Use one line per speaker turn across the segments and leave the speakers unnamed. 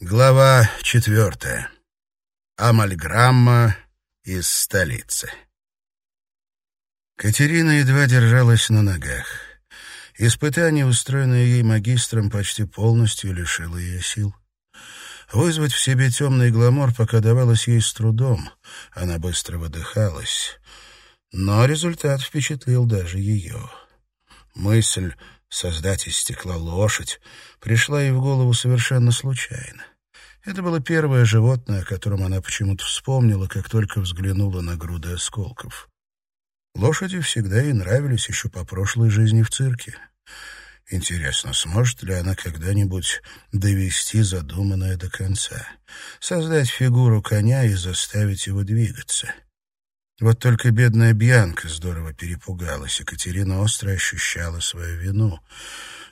Глава четвертая. Амальграмма из столицы. Катерина едва держалась на ногах. Испытание, устроенное ей магистром, почти полностью лишило ее сил. Вызвать в себе темный гламор пока давалось ей с трудом. Она быстро выдыхалась. Но результат впечатлил даже ее. Мысль создать из стекла лошадь пришла ей в голову совершенно случайно. Это было первое животное, о котором она почему-то вспомнила, как только взглянула на груды осколков. Лошади всегда ей нравились еще по прошлой жизни в цирке. Интересно, сможет ли она когда-нибудь довести задуманное до конца, создать фигуру коня и заставить его двигаться? Вот только бедная Бьянка здорово перепугалась, и Катерина остро ощущала свою вину.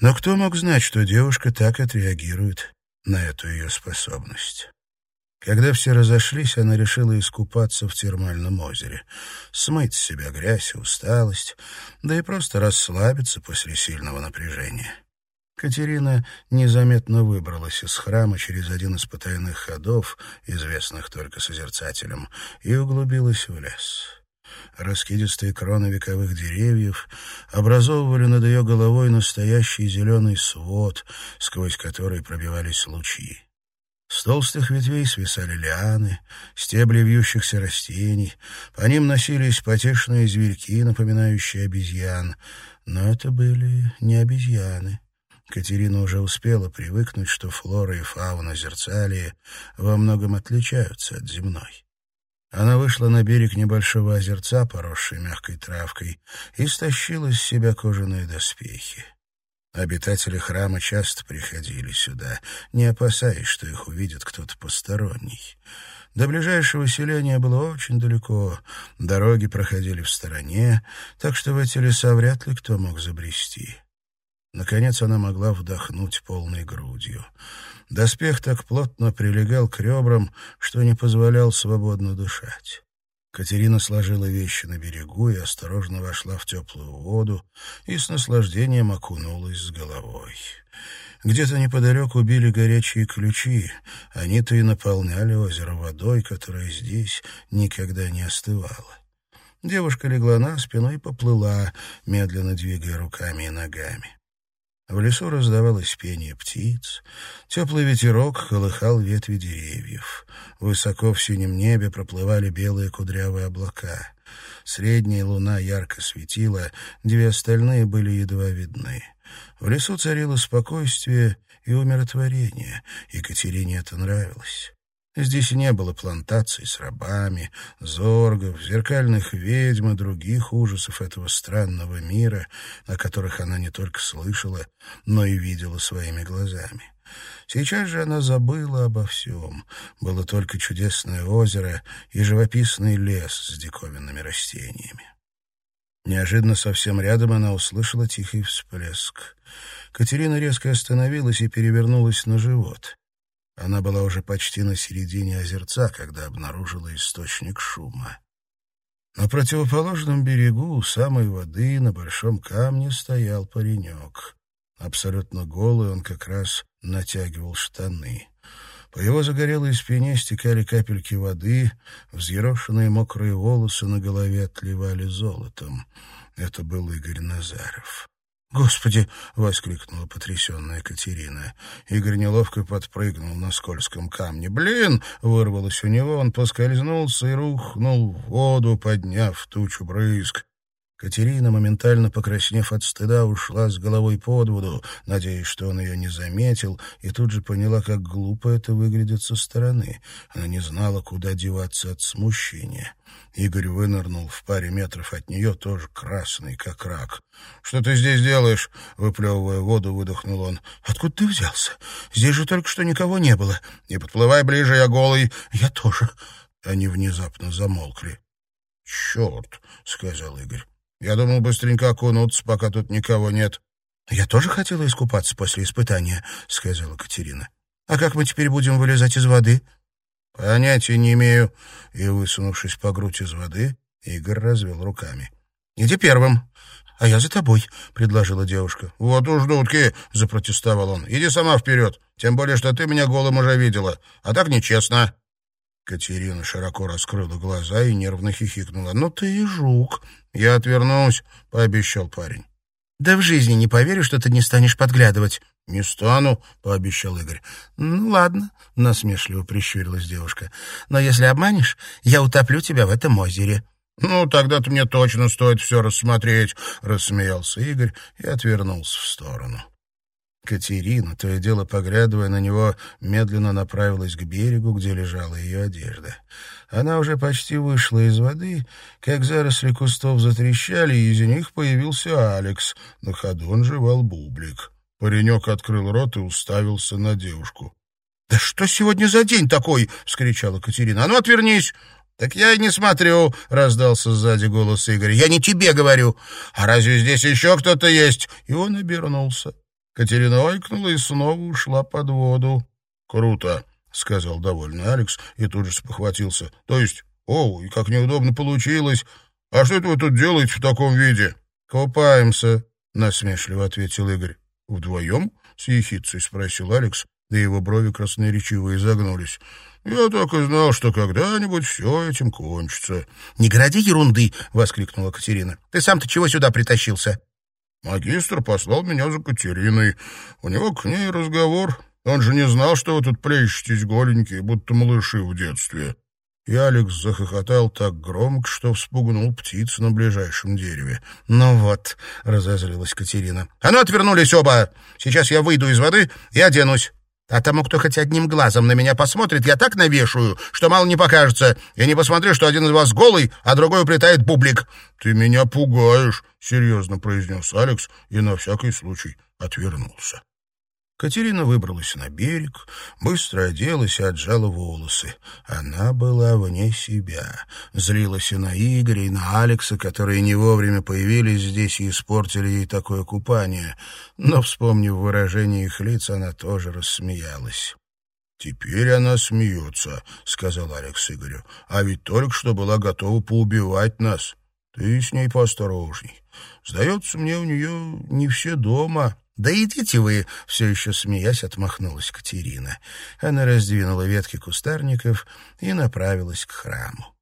Но кто мог знать, что девушка так отреагирует на эту ее способность. Когда все разошлись, она решила искупаться в термальном озере, смыть с себя грязь и усталость, да и просто расслабиться после сильного напряжения. Катерина незаметно выбралась из храма через один из потайных ходов, известных только созерцателям, и углубилась в лес. Раскидистые кроны вековых деревьев образовывали над ее головой настоящий зеленый свод, сквозь который пробивались лучи. С толстых ветвей свисали лианы, стебли вьющихся растений, по ним носились потешные зверьки, напоминающие обезьян, но это были не обезьяны. Катерина уже успела привыкнуть, что флора и фауна Зерцалии во многом отличаются от земной. Она вышла на берег небольшого озерца, поросшей мягкой травкой, и стащила с себя кожаные доспехи. Обитатели храма часто приходили сюда, не опасаясь, что их увидит кто-то посторонний. До ближайшего селения было очень далеко, дороги проходили в стороне, так что в эти леса вряд ли кто мог забрести. Наконец она могла вдохнуть полной грудью. Доспех так плотно прилегал к ребрам, что не позволял свободно дышать. Катерина сложила вещи на берегу и осторожно вошла в теплую воду и с наслаждением окунулась с головой. Где-то неподалеку били горячие ключи. Они-то и наполняли озеро водой, которая здесь никогда не остывала. Девушка легла на спину и поплыла, медленно двигая руками и ногами. В лесу раздавалось пение птиц, теплый ветерок колыхал ветви деревьев. Высоко в синем небе проплывали белые кудрявые облака. Средняя луна ярко светила, две остальные были едва видны. В лесу царило спокойствие и умиротворение. Екатерине это нравилось. Здесь не было плантаций с рабами, зоргов, зеркальных ведьм и других ужасов этого странного мира, о которых она не только слышала, но и видела своими глазами. Сейчас же она забыла обо всем. Было только чудесное озеро и живописный лес с диковинными растениями. Неожиданно совсем рядом она услышала тихий всплеск. Катерина резко остановилась и перевернулась на живот. Она была уже почти на середине озерца, когда обнаружила источник шума. На противоположном берегу, у самой воды, на большом камне стоял паренек. Абсолютно голый он как раз натягивал штаны. По его загорелой спине стекали капельки воды, взъерошенные мокрые волосы на голове отливали золотом. Это был Игорь Назаров. «Господи!» — воскликнула потрясенная Катерина. Игорь неловко подпрыгнул на скользком камне. «Блин!» — вырвалось у него, он поскользнулся и рухнул в воду, подняв тучу брызг. Катерина, моментально покраснев от стыда, ушла с головой под воду, надеясь, что он ее не заметил, и тут же поняла, как глупо это выглядит со стороны. Она не знала, куда деваться от смущения. Игорь вынырнул в паре метров от нее, тоже красный, как рак. «Что ты здесь делаешь?» — выплевывая воду, выдохнул он. «Откуда ты взялся? Здесь же только что никого не было. Не подплывай ближе, я голый». «Я тоже». Они внезапно замолкли. «Черт!» — сказал Игорь. Я думал быстренько окунуться, пока тут никого нет. — Я тоже хотела искупаться после испытания, — сказала Катерина. — А как мы теперь будем вылезать из воды? — Понятия не имею. И, высунувшись по грудь из воды, Игорь развел руками. — Иди первым.
а я за тобой», — предложила девушка.
«Вот уж, дудки!» — запротестовал он. «Иди сама вперед, тем более, что ты меня голым уже видела, а так нечестно». Катерина широко раскрыла глаза и нервно хихикнула. «Ну ты и жук!» «Я отвернусь», — пообещал парень.
«Да в жизни не поверю, что ты не станешь подглядывать».
«Не стану», — пообещал Игорь.
«Ну, ладно», — насмешливо прищурилась девушка. «Но если обманешь, я утоплю тебя в этом озере».
«Ну, тогда-то мне точно стоит все рассмотреть», — рассмеялся Игорь и отвернулся в сторону. Катерина, то и дело поглядывая на него, медленно направилась к берегу, где лежала ее одежда. Она уже почти вышла из воды, как заросли кустов затрещали, и из них появился Алекс. На ходу он жевал бублик. Паренек открыл рот и уставился на девушку.
— Да что сегодня за день такой? — вскричала Катерина. — А ну, отвернись! — Так я и не смотрю, — раздался сзади голос Игоря. — Я не тебе говорю. А разве здесь еще кто-то есть? И он обернулся. Катерина ойкнула и снова ушла под воду.
— Круто, — сказал довольный Алекс и тут же спохватился. — То есть, о, и как неудобно получилось. А что это вы тут делаете в таком виде?
— Купаемся, — насмешливо ответил Игорь.
«Вдвоем?» — с ехицей спросил Алекс, да его брови красноречиво изогнулись. «Я так и знал, что когда-нибудь все этим кончится».
«Не гради ерунды!» — воскликнула Катерина. «Ты сам-то чего сюда притащился?»
«Магистр послал меня за Катериной. У него к ней разговор. Он же не знал, что вы тут плещетесь голенькие, будто малыши в детстве». И Алекс захохотал так громко, что вспугнул птиц на ближайшем дереве.
«Ну вот», — разозлилась Катерина. «А ну, отвернулись оба! Сейчас я выйду из воды и оденусь. А тому, кто хоть одним глазом на меня посмотрит, я так навешаю, что мало не покажется. И не посмотрю, что один из вас голый, а другой уплетает бублик».
«Ты меня пугаешь», — серьезно произнес Алекс и на всякий случай отвернулся. Катерина выбралась на берег, быстро оделась и отжала волосы. Она была вне себя. Злилась и на Игоря, и на Алекса, которые не вовремя появились здесь и испортили ей такое купание. Но, вспомнив выражение их лиц, она тоже рассмеялась. «Теперь она смеется», — сказал Алекс Игорю. «А ведь только что была готова поубивать нас. Ты с ней поосторожней. Сдается мне, у нее не все дома».
«Да идите вы!» — все еще смеясь отмахнулась Катерина. Она раздвинула ветки кустарников и направилась к храму.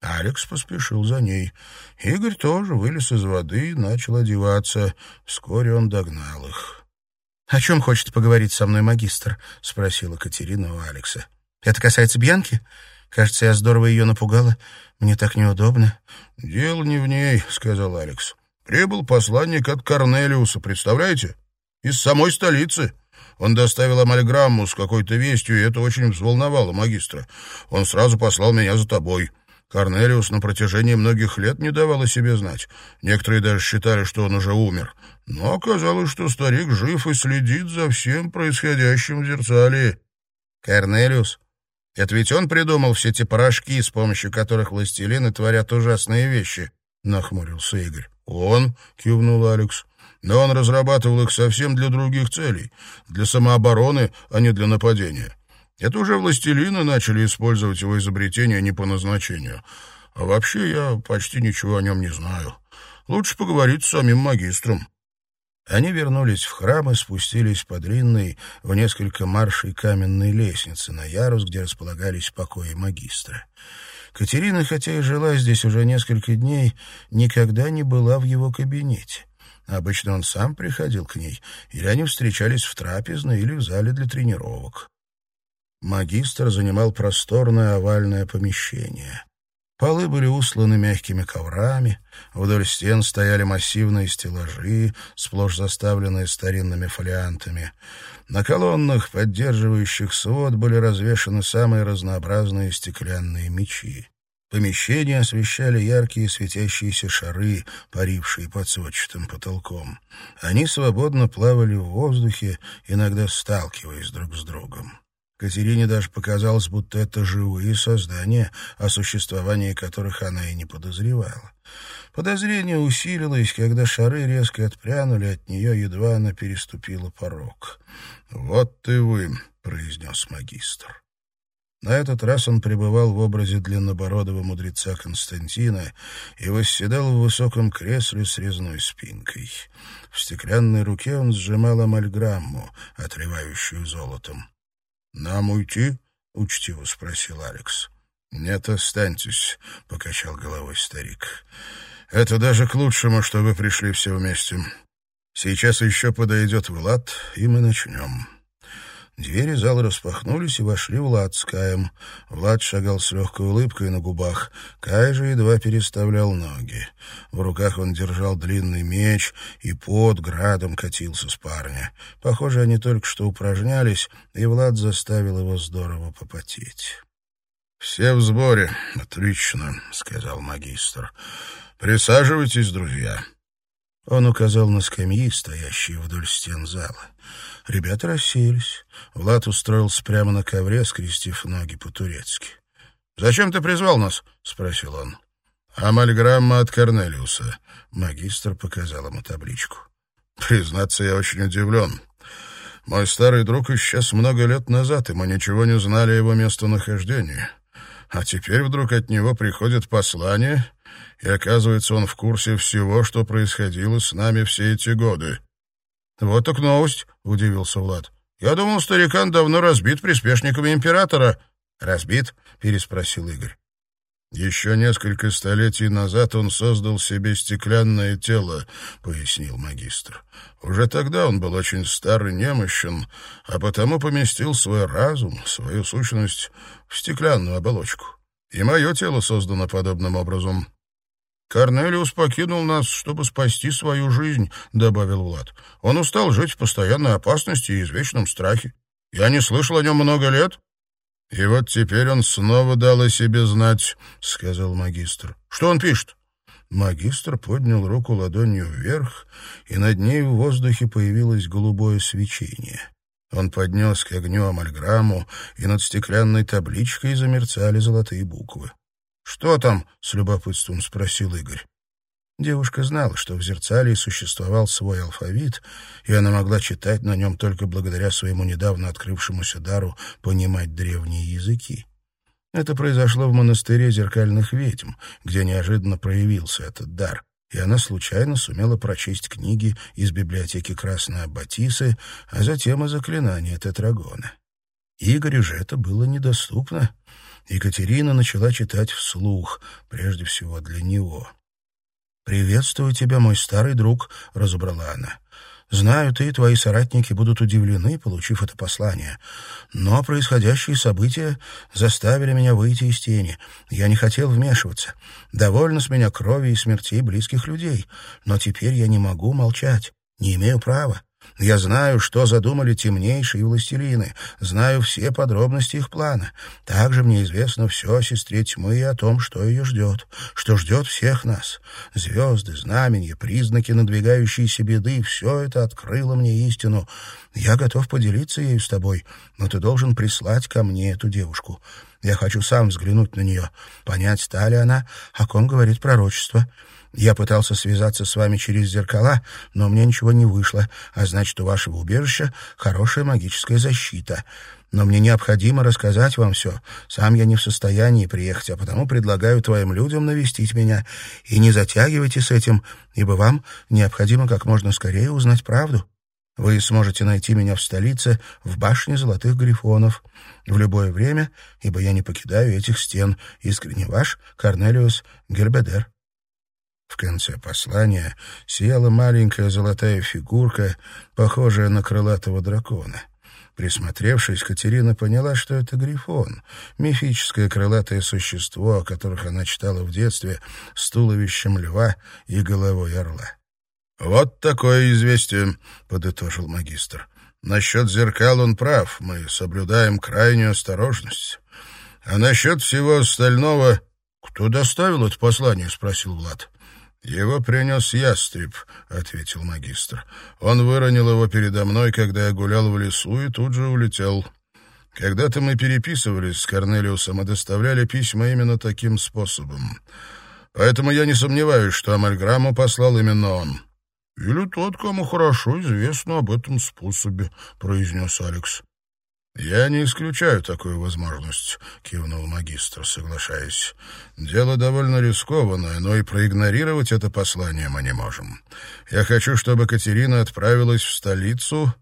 Алекс поспешил за ней. Игорь тоже вылез из воды и начал одеваться. Вскоре он догнал их.
— О чем хочет поговорить со мной магистр? — спросила Катерина у Алекса. — Это касается Бьянки? Кажется, я здорово ее напугала. Мне так неудобно.
— Дело не в ней, — сказал Алекс. Прибыл посланник от Корнелиуса, представляете? Из самой столицы. Он доставил амальграмму с какой-то вестью, и это очень взволновало магистра. Он сразу послал меня за тобой. Корнелиус на протяжении многих лет не давал о себе знать. Некоторые даже считали, что он уже умер. Но оказалось, что старик жив и следит за всем происходящим в Зерцалии.
Корнелиус? Это ведь он придумал все эти порошки, с помощью которых властелины творят ужасные вещи, — нахмурился Игорь.
«Он?» — кивнул Алекс. «Но он разрабатывал их совсем для других целей, для самообороны, а не для нападения. Это уже властелины начали использовать его изобретение не по назначению. А вообще я почти ничего о нем не знаю. Лучше поговорить с самим магистром». Они вернулись в храм и спустились по длинной, в несколько маршей каменной лестнице на ярус, где располагались покои магистра. Катерина, хотя и жила здесь уже несколько дней, никогда не была в его кабинете. Обычно он сам приходил к ней, или они встречались в трапезной или в зале для тренировок. Магистр занимал просторное овальное помещение. Полы были усланы мягкими коврами, вдоль стен стояли массивные стеллажи, сплошь заставленные старинными фолиантами. На колоннах, поддерживающих свод, были развешаны самые разнообразные стеклянные мечи. Помещение освещали яркие светящиеся шары, парившие под сводчатым потолком. Они свободно плавали в воздухе, иногда сталкиваясь друг с другом. Катерине даже показалось, будто это живые создания, о существовании которых она и не подозревала. Подозрение усилилось, когда шары резко отпрянули от нее, едва она переступила порог. «Вот ты вы», — произнес магистр. На этот раз он пребывал в образе длиннобородого мудреца Константина и восседал в высоком кресле с резной спинкой. В стеклянной руке он сжимал амальграмму, отливающую золотом. «Нам уйти?» — учтиво спросил Алекс. «Нет, останьтесь», — покачал головой старик. «Это даже к лучшему, что вы пришли все вместе. Сейчас еще подойдет Влад, и мы начнем». Двери зала распахнулись, и вошли Влад с Каем. Влад шагал с легкой улыбкой на губах. Кай же едва переставлял ноги. В руках он держал длинный меч, и под градом катился с парня. Похоже, они только что упражнялись, и Влад заставил его здорово попотеть. «Все в сборе. Отлично», — сказал магистр. «Присаживайтесь, друзья». Он указал на скамьи, стоящие вдоль стен зала. Ребята расселись. Влад устроился прямо на ковре, скрестив ноги по-турецки. «Зачем ты призвал нас?» — спросил он. «Амальграмма от Корнелиуса». Магистр показал ему табличку. «Признаться, я очень удивлен. Мой старый друг исчез много лет назад, и мы ничего не знали о его местонахождении. А теперь вдруг от него приходит послание, и оказывается, он в курсе всего, что происходило с нами все эти годы. «Вот так новость», — удивился Влад. «Я думал, старикан давно разбит приспешниками императора». «Разбит?» — переспросил Игорь. «Еще несколько столетий назад он создал себе стеклянное тело», — пояснил магистр. «Уже тогда он был очень стар и немощен, а потому поместил свой разум, свою сущность в стеклянную оболочку. И мое тело создано подобным образом. «Корнелиус покинул нас, чтобы спасти свою жизнь», — добавил Влад. «Он устал жить в постоянной опасности и извечном страхе. Я не слышал о нем много лет». «И вот теперь он снова дал о себе знать», — сказал магистр. «Что он пишет?» Магистр поднял руку ладонью вверх, и над ней в воздухе появилось голубое свечение. Он поднес к огню амальграмму, и над стеклянной табличкой замерцали золотые буквы. «Что там?» — с любопытством спросил Игорь. Девушка знала, что в Зерцалии существовал свой алфавит, и она могла читать на нем только благодаря своему недавно открывшемуся дару понимать древние языки. Это произошло в монастыре зеркальных ведьм, где неожиданно проявился этот дар, и она случайно сумела прочесть книги из библиотеки Красной Аббатисы, а затем и заклинания Тетрагона. Игорю же это было недоступно, Екатерина начала читать вслух, прежде всего для него. «Приветствую тебя, мой старый друг», — разобрала она. «Знаю, ты и твои соратники будут удивлены, получив это послание. Но происходящие события заставили меня выйти из тени. Я не хотел вмешиваться. Довольно с меня крови и смертей близких людей. Но теперь я не могу молчать, не имею права. Я знаю, что задумали темнейшие властелины, знаю все подробности их плана. Также мне известно все о сестре тьмы и о том, что ее ждет, что ждет всех нас. Звезды, знамения, признаки надвигающейся беды — все это открыло мне истину. Я готов поделиться ею с тобой, но ты должен прислать ко мне эту девушку. Я хочу сам взглянуть на нее, понять, та ли она, о ком говорит пророчество». Я пытался связаться с вами через зеркала, но мне ничего не вышло, а значит, у вашего убежища хорошая магическая защита. Но мне необходимо рассказать вам все. Сам я не в состоянии приехать, а потому предлагаю твоим людям навестить меня. И не затягивайте с этим, ибо вам необходимо как можно скорее узнать правду. Вы сможете найти меня в столице, в башне Золотых Грифонов, в любое время, ибо я не покидаю этих стен. Искренне ваш Корнелиус Гербедер. В конце послания сияла маленькая золотая фигурка, похожая на крылатого дракона. Присмотревшись, Катерина поняла, что это грифон, мифическое крылатое существо, о которых она читала в детстве, с туловищем льва и головой орла. «Вот такое известие», — подытожил магистр. «Насчет зеркал он прав, мы соблюдаем крайнюю осторожность. А насчет всего остального...» «Кто доставил это послание?» — спросил Влад. «Его принес ястреб», — ответил магистр. «Он выронил его передо мной, когда я гулял в лесу, и тут же улетел. Когда-то мы переписывались с Корнелиусом и доставляли письма именно таким способом. Поэтому я не сомневаюсь, что амальграмму послал именно он». «Или тот, кому хорошо известно об этом способе», — произнес Алекс. «Я не исключаю такую возможность», — кивнул магистр, соглашаясь. «Дело довольно рискованное, но и проигнорировать это послание мы не можем. Я хочу, чтобы Катерина отправилась в столицу,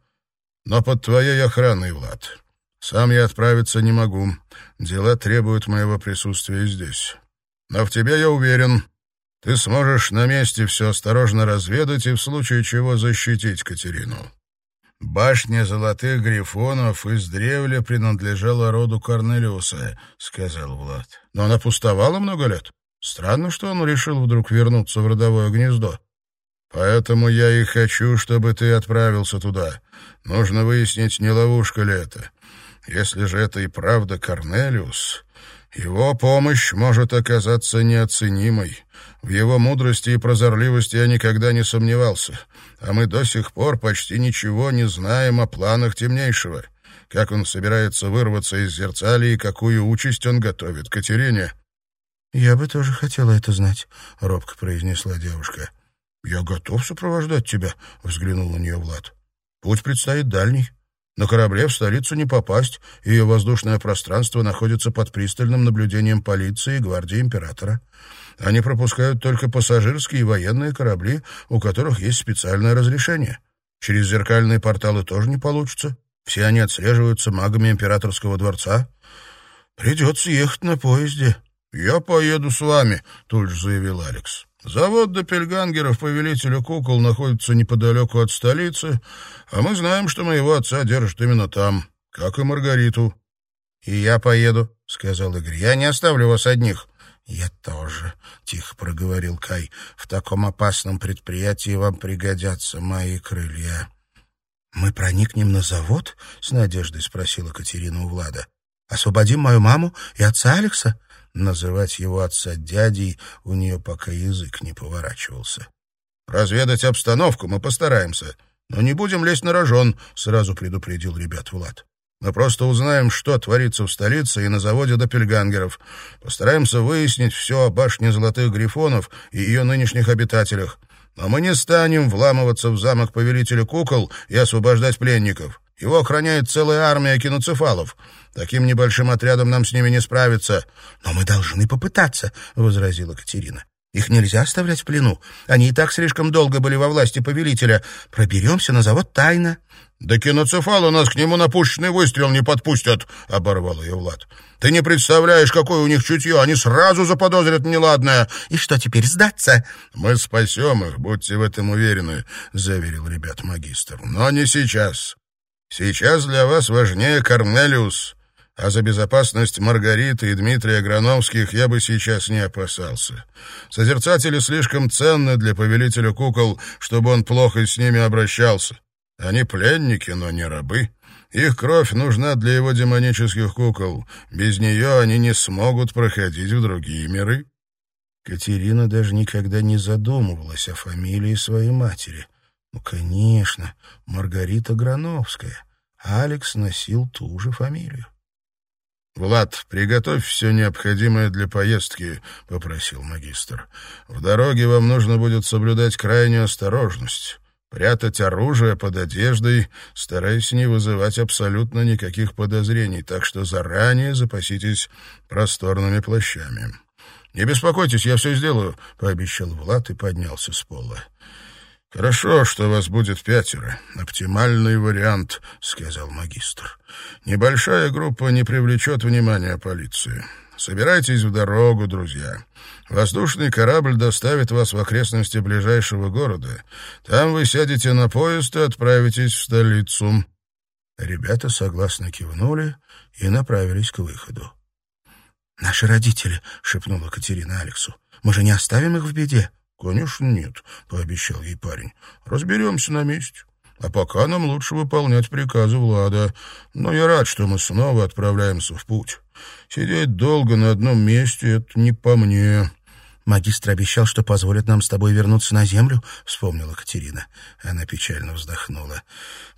но под твоей охраной, Влад. Сам я отправиться не могу. Дела требуют моего присутствия здесь. Но в тебе я уверен. Ты сможешь на месте все осторожно разведать и в случае чего защитить Катерину». «Башня золотых грифонов издревле принадлежала роду Корнелиуса», — сказал Влад. «Но она пустовала много лет. Странно, что он решил вдруг вернуться в родовое гнездо. Поэтому я и хочу, чтобы ты отправился туда. Нужно выяснить, не ловушка ли это. Если же это и правда Корнелиус, его помощь может оказаться неоценимой. В его мудрости и прозорливости я никогда не сомневался, а мы до сих пор почти ничего не знаем о планах темнейшего. Как он собирается вырваться из зерцали и какую участь он готовит Катерине. «Я бы тоже хотела это знать», — робко произнесла девушка. «Я готов сопровождать тебя», — взглянул на нее Влад. «Путь предстоит дальний. На корабле в столицу не попасть, ее воздушное пространство находится под пристальным наблюдением полиции и гвардии императора. Они пропускают только пассажирские и военные корабли, у которых есть специальное разрешение. Через зеркальные порталы тоже не получится. Все они отслеживаются магами императорского дворца. Придется ехать на поезде. «Я поеду с вами», — тут же заявил Алекс. Завод Доппельгангеров, повелителя кукол, находится неподалеку от столицы, а мы знаем, что моего отца держат именно там, как и Маргариту. — И я поеду, — сказал Игорь. — Я не оставлю вас одних. — Я тоже, — тихо проговорил Кай. — В таком опасном предприятии вам пригодятся мои крылья. — Мы проникнем на завод? — с надеждой спросила Катерина у Влада. — Освободим мою маму и отца Алекса? — Называть его отца дядей у нее пока язык не поворачивался. «Разведать обстановку мы постараемся, но не будем лезть на рожон», — сразу предупредил ребят Влад. «Мы просто узнаем, что творится в столице и на заводе Доппельгангеров. Постараемся выяснить все о башне Золотых Грифонов и ее нынешних обитателях. Но мы не станем вламываться в замок Повелителя Кукол и освобождать пленников. Его охраняет целая армия киноцефалов. Таким небольшим отрядом нам с ними не справиться. — Но мы должны попытаться, — возразила Катерина. — Их нельзя оставлять в плену. Они и так слишком долго были во власти повелителя. Проберемся на завод тайно. — Да киноцефалы нас к нему на пушечный выстрел не подпустят, — оборвал ее Влад. — Ты не представляешь, какое у них чутье. Они сразу заподозрят неладное. — И что теперь, сдаться? — Мы спасем их, будьте в этом уверены, — заверил ребят магистр. — Но не сейчас. Сейчас для вас важнее Корнелиус а за безопасность Маргариты и Дмитрия Грановских я бы сейчас не опасался. Созерцатели слишком ценны для повелителя кукол, чтобы он плохо с ними обращался. Они пленники, но не рабы. Их кровь нужна для его демонических кукол. Без нее они не смогут проходить в другие миры. Катерина даже никогда не задумывалась о фамилии своей матери. Ну, конечно, Маргарита Грановская. Алекс носил ту же фамилию. «Влад, приготовь все необходимое для поездки», — попросил магистр. «В дороге вам нужно будет соблюдать крайнюю осторожность, прятать оружие под одеждой, стараясь не вызывать абсолютно никаких подозрений, так что заранее запаситесь просторными плащами». «Не беспокойтесь, я все сделаю», — пообещал Влад и поднялся с пола. «Хорошо, что вас будет пятеро. Оптимальный вариант», — сказал магистр. «Небольшая группа не привлечет внимания полиции. Собирайтесь в дорогу, друзья. Воздушный корабль доставит вас в окрестности ближайшего города. Там вы сядете на поезд и отправитесь в столицу». Ребята согласно кивнули и направились к выходу. «Наши родители», — шепнула Катерина Алексу. «Мы же не оставим их в беде». «Конечно нет», — пообещал ей парень. «Разберемся на месте. А пока нам лучше выполнять приказы Влада. Но я рад, что мы снова отправляемся в путь. Сидеть долго на одном месте — это не по мне». «Магистр обещал, что позволит нам с тобой вернуться на землю», — вспомнила Катерина. Она печально вздохнула.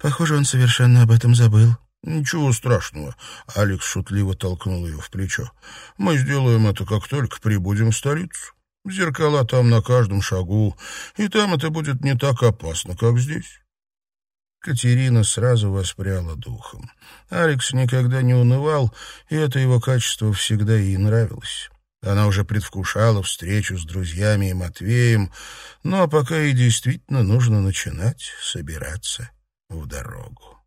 «Похоже, он совершенно об этом забыл». «Ничего страшного», — Алекс шутливо толкнул ее в плечо. «Мы сделаем это, как только прибудем в столицу». Зеркала там на каждом шагу, и там это будет не так опасно, как здесь. Катерина сразу воспряла духом. Алекс никогда не унывал, и это его качество всегда ей нравилось. Она уже предвкушала встречу с друзьями и Матвеем, но пока ей действительно нужно начинать собираться в дорогу.